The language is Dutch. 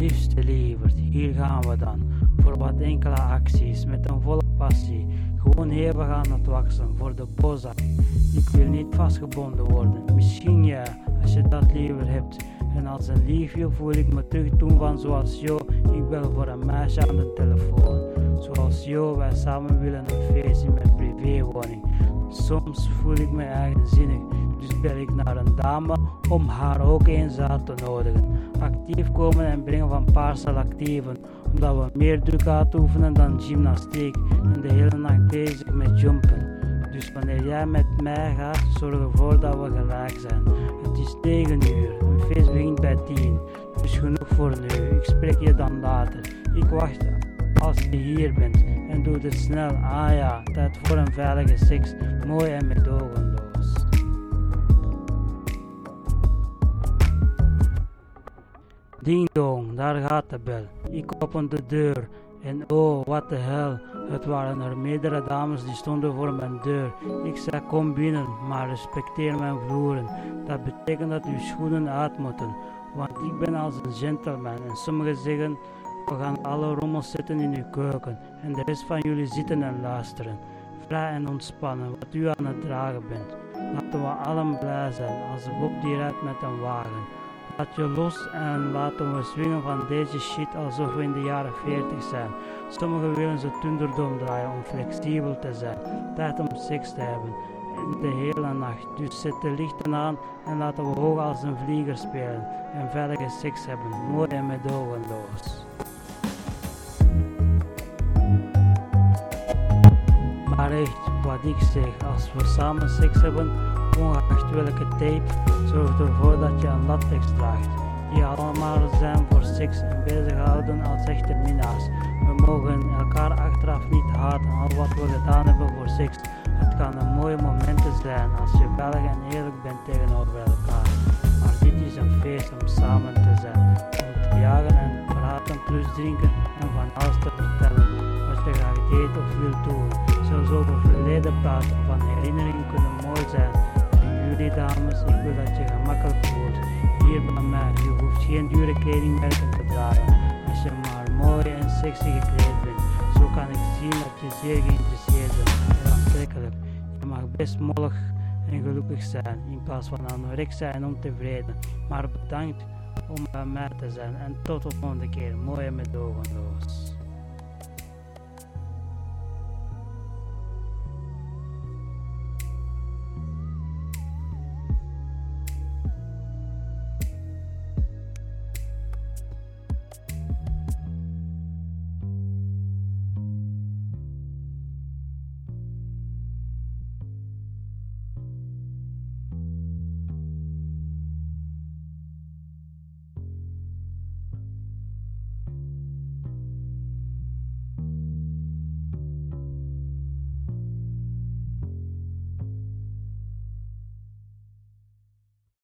Liefste lieverd, hier gaan we dan. Voor wat enkele acties, met een volle passie. Gewoon hevig aan het waksen voor de boza. Ik wil niet vastgebonden worden. Misschien ja, als je dat liever hebt. En als een liefje voel ik me terug doen van zoals Jo. Ik bel voor een meisje aan de telefoon. Zoals Jo, wij samen willen een feestje met privéwoning. Soms voel ik me eigenzinnig, dus bel ik naar een dame om haar ook eens uit te nodigen. Actief komen en brengen van paarsel actieven, omdat we meer druk uitoefenen dan gymnastiek en de hele nacht bezig met jumpen. Dus wanneer jij met mij gaat, zorg ervoor dat we gelijk zijn. Het is 9 uur, een feest begint bij 10, dus genoeg voor nu. Ik spreek je dan later. Ik wacht als je hier bent en doe het snel. Ah ja, tijd voor een veilige seks, mooi en medogeloos. Ding dong, daar gaat de bel. Ik open de deur en oh, wat de hel. Het waren er meerdere dames die stonden voor mijn deur. Ik zei kom binnen, maar respecteer mijn vloeren. Dat betekent dat uw schoenen uit moeten. Want ik ben als een gentleman en sommigen zeggen we gaan alle rommels zetten in uw keuken en de rest van jullie zitten en luisteren. Vrij en ontspannen wat u aan het dragen bent. Laten we allen blij zijn als de Bob die rijdt met een wagen. Laat je los en laten we swingen van deze shit alsof we in de jaren 40 zijn. Sommigen willen ze Thunderdome draaien om flexibel te zijn. Tijd om seks te hebben. De hele nacht. Dus zet de lichten aan en laten we hoog als een vlieger spelen. En veilige seks hebben. Mooi en medogeloos. Wat ik zeg, als we samen seks hebben, ongeacht welke tape, zorg ervoor dat je een latex draagt. Die allemaal zijn voor seks en bezighouden als echte minnaars. We mogen elkaar achteraf niet haten, al wat we gedaan hebben voor seks. Het kan een mooie momenten zijn als je veilig en eerlijk bent tegenover elkaar. Maar dit is een feest om samen te zijn, om te jagen en praten plus drinken en van alles te vertellen wat je graag deed of wilt doen. Zelfs over verleden praten van herinneringen kunnen mooi zijn. En jullie dames, ik wil dat je gemakkelijk voelt. Hier bij mij, je hoeft geen dure kledingmerken te dragen. Als je maar mooi en sexy gekleed bent, zo kan ik zien dat je zeer geïnteresseerd bent en aantrekkelijk. Je mag best mollig en gelukkig zijn, in plaats van anorexia en ontevreden. Maar bedankt om bij mij te zijn en tot de volgende keer. Mooi en medogeloos.